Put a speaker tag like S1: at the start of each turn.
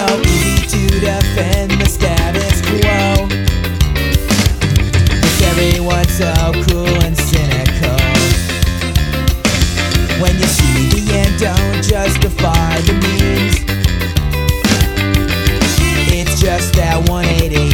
S1: So easy to defend the status quo. Cause everyone's so cruel and cynical. When you see the end, don't justify the means. It's just that 180